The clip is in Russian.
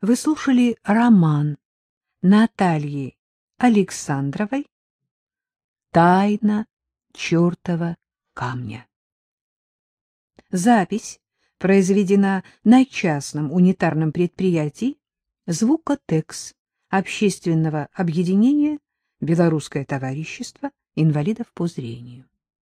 Вы слушали роман Натальи Александровой «Тайна чертова камня». Запись произведена на частном унитарном предприятии «Звукотекс» общественного объединения «Белорусское товарищество инвалидов по зрению».